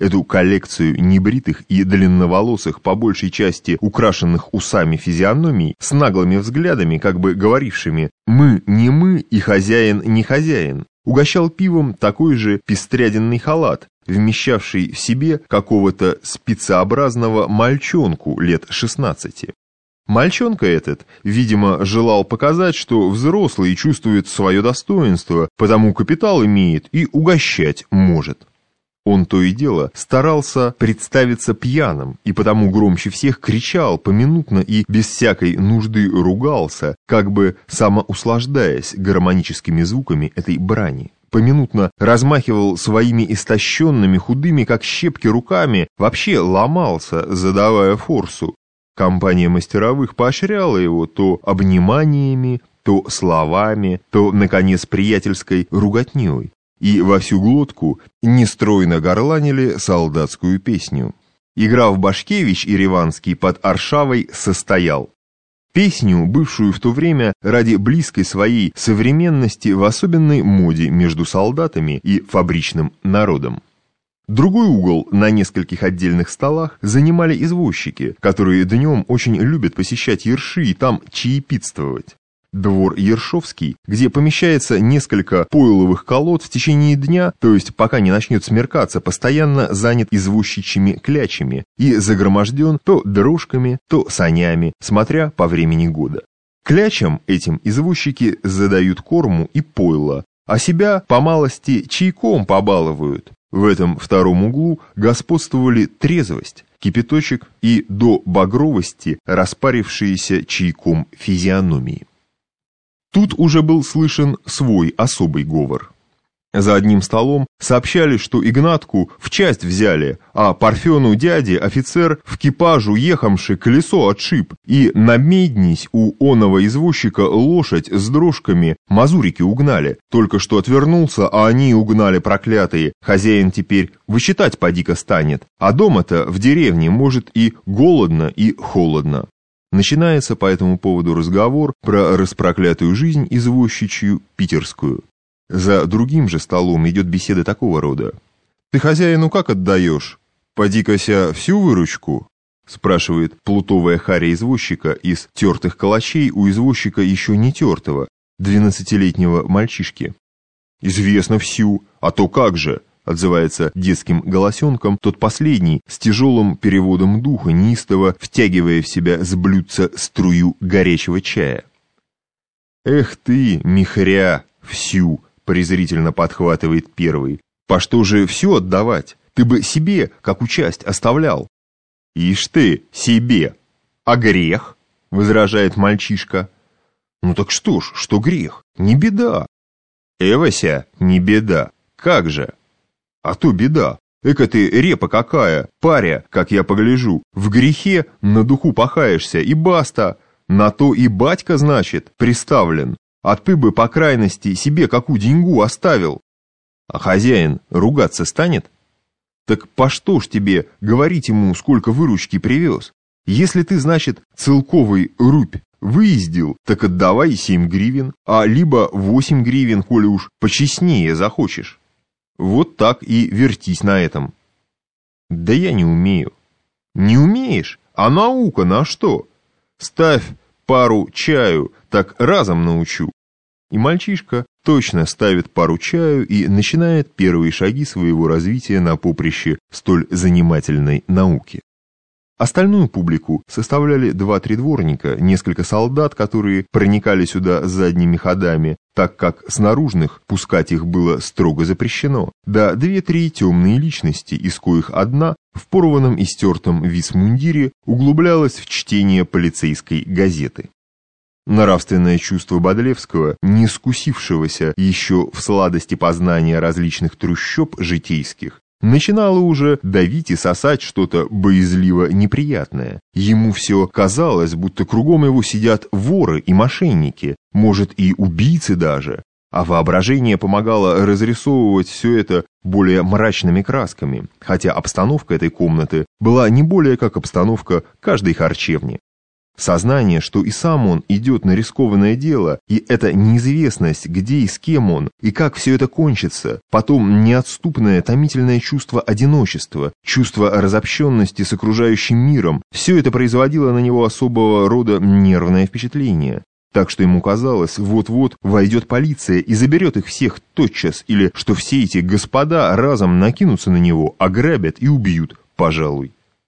эту коллекцию небритых и длинноволосых, по большей части украшенных усами физиономий, с наглыми взглядами, как бы говорившими «мы не мы и хозяин не хозяин», угощал пивом такой же пестряденный халат, вмещавший в себе какого-то спецеобразного мальчонку лет 16. Мальчонка этот, видимо, желал показать, что взрослый чувствует свое достоинство, потому капитал имеет и угощать может. Он то и дело старался представиться пьяным, и потому громче всех кричал поминутно и без всякой нужды ругался, как бы самоуслаждаясь гармоническими звуками этой брани. Поминутно размахивал своими истощенными, худыми, как щепки, руками, вообще ломался, задавая форсу. Компания мастеровых поощряла его то обниманиями, то словами, то, наконец, приятельской руготней и во всю глотку нестройно горланили солдатскую песню. Игра в Башкевич и Реванский под Аршавой состоял. Песню, бывшую в то время ради близкой своей современности в особенной моде между солдатами и фабричным народом. Другой угол на нескольких отдельных столах занимали извозчики, которые днем очень любят посещать ерши и там чаепитствовать. Двор Ершовский, где помещается несколько пойловых колод в течение дня, то есть пока не начнет смеркаться, постоянно занят извозчичьими клячами и загроможден то дрожками, то санями, смотря по времени года. Клячам этим извозчики задают корму и пойло, а себя по малости чайком побалывают. В этом втором углу господствовали трезвость, кипяточек и до багровости распарившиеся чайком физиономии. Тут уже был слышен свой особый говор. За одним столом сообщали, что Игнатку в часть взяли, а Парфену дяде офицер в кипажу ехавший колесо отшиб, и на меднись у оного извозчика лошадь с дрожками мазурики угнали. Только что отвернулся, а они угнали проклятые. Хозяин теперь вычитать поди-ка станет, а дома-то в деревне может и голодно, и холодно. Начинается по этому поводу разговор про распроклятую жизнь извозчичью питерскую. За другим же столом идет беседа такого рода. «Ты хозяину как отдаешь? Поди-кася всю выручку?» спрашивает плутовая харя извозчика из тертых калачей у извозчика еще не тертого, двенадцатилетнего мальчишки. «Известно всю, а то как же!» Отзывается детским голосенком тот последний, с тяжелым переводом духа, неистово втягивая в себя с блюдца струю горячего чая. «Эх ты, михря, всю!» — презрительно подхватывает первый. «По что же все отдавать? Ты бы себе, как участь, оставлял». «Ишь ты, себе! А грех?» — возражает мальчишка. «Ну так что ж, что грех? Не беда». «Эвася, не беда. Как же?» А то беда. Эка ты репа какая, паря, как я погляжу. В грехе на духу пахаешься, и баста. На то и батька, значит, приставлен. А ты бы, по крайности, себе какую деньгу оставил. А хозяин ругаться станет? Так по что ж тебе говорить ему, сколько выручки привез? Если ты, значит, целковый рубь выездил, так отдавай семь гривен, а либо восемь гривен, коли уж почестнее захочешь. Вот так и вертись на этом. Да я не умею. Не умеешь? А наука на что? Ставь пару чаю, так разом научу. И мальчишка точно ставит пару чаю и начинает первые шаги своего развития на поприще столь занимательной науки. Остальную публику составляли два-три дворника, несколько солдат, которые проникали сюда задними ходами, так как с наружных пускать их было строго запрещено, да две-три темные личности, из коих одна в порванном и стертом висмундире углублялась в чтение полицейской газеты. Нравственное чувство Бодлевского, не скусившегося еще в сладости познания различных трущоб житейских, начинало уже давить и сосать что-то боязливо неприятное. Ему все казалось, будто кругом его сидят воры и мошенники, может и убийцы даже. А воображение помогало разрисовывать все это более мрачными красками, хотя обстановка этой комнаты была не более как обстановка каждой харчевни. Сознание, что и сам он идет на рискованное дело, и эта неизвестность, где и с кем он, и как все это кончится, потом неотступное томительное чувство одиночества, чувство разобщенности с окружающим миром, все это производило на него особого рода нервное впечатление. Так что ему казалось, вот-вот войдет полиция и заберет их всех тотчас, или что все эти господа разом накинутся на него, ограбят и убьют, пожалуй.